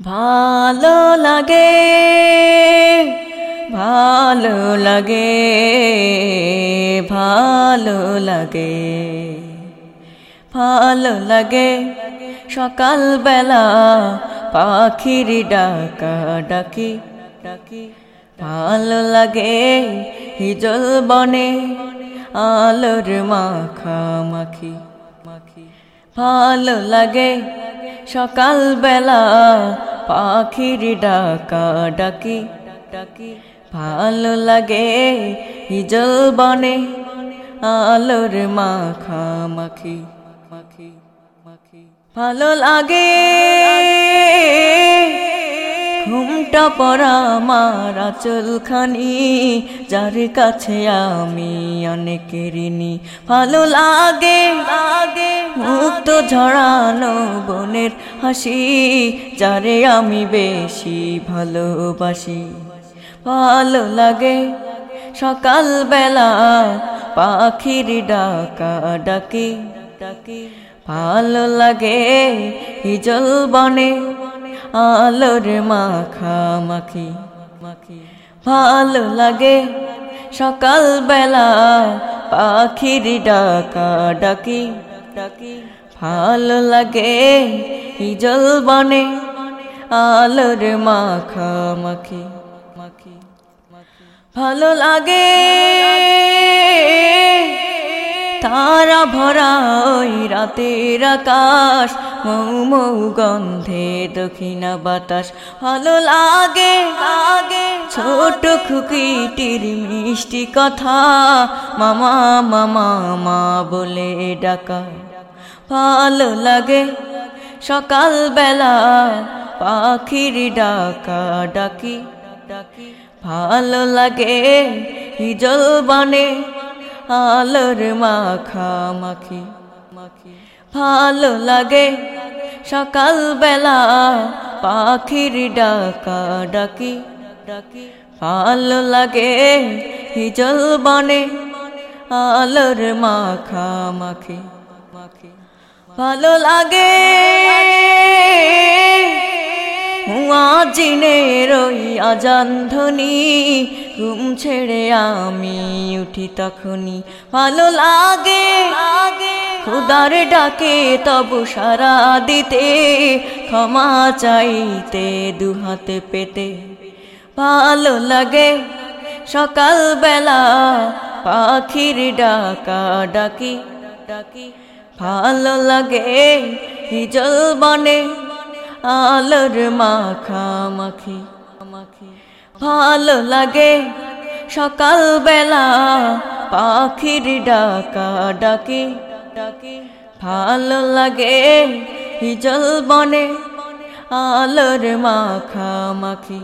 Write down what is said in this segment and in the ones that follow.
ভালো লাগে ভালো লাগে ভালো লাগে। ভালো লাগে সকালবেলা পাখির ডাকা ডাকি ডাকি। ভালো লাগে হিজল বনে, আলোর মাখা মাখি মাখি। ভালো লাগে সকালবেলা পাখির ডাকা ডাকি। ডাকি ভালো লাগে হিজল বনে আলোর মাখা মাখি মাখি মাখি ভালো লাগে ঘুমটা পরা আমার আচলখানি, যার কাছে আমি অনেক ঋণী। ভালো লাগে লাগে মুক্ত ঝরানো বনের হাসি, যারে আমি বেশি ভালোবাসি। ভালো লাগে সকালবেলা পাখির ডাকা ডাকি ডাকি। ভালো লাগে হিজল বনে আলোর মাখা মাখি। মাখি ভালো লাগে সকালবেলা পাখির ডাকা ডাকি। ডাকি ভালো লাগে হিজল বনে আলোর মাখা মাখি মাখি। ভালো লাগে তারা ভরা ওই রাতের আকাশ, মৌ মৌ গন্ধে দক্ষিণা বাতাস। ভালো লাগে লাগে। ছোট খুকিটির মিষ্টি কথা, মামা মামা, মা বলে ডাকা। ভালো লাগে সকালবেলা পাখির ডাকা ডাকি ডাকি। ভালো লাগে, হিজল বানে আলোর মাখা মাখি। মাখি ভালো লাগে সকালবেলা পাখির ডাকা ডাকি। ডাকি ভালো লাগে হিজল বনে আলোর মাখা মাখি মাখি। ভালো লাগে মুয়াজিনের ওই আজান ধ্বনি ঘুম ছেড়ে আমি উঠি তখনই। ভালো লাগে, খুদার ডাকে তবু সারা দিতে, ক্ষমা চাইতে দুহাতে পেতে। ভালো লাগে, সকালবেলা পাখির ডাকা ডাকি ডাকি। ভালো লাগে, হিজল বনে আলোর মাখা মাখি মাখি। ভালো লাগে। সকালবেলা পাখির ডাকা ডাকি। ডাকি ভালো লাগে হিজল বনে, আলোর মাখা মাখি।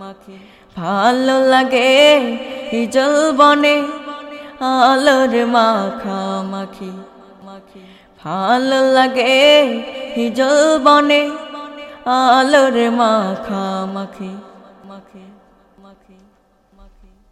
মাখি ভালো লাগে হিজল বনে, আলোর মাখা মাখি। মাখি ভালো লাগে হিজল বনে, আলোর মাখা মাখি মাখি। Maki, maki.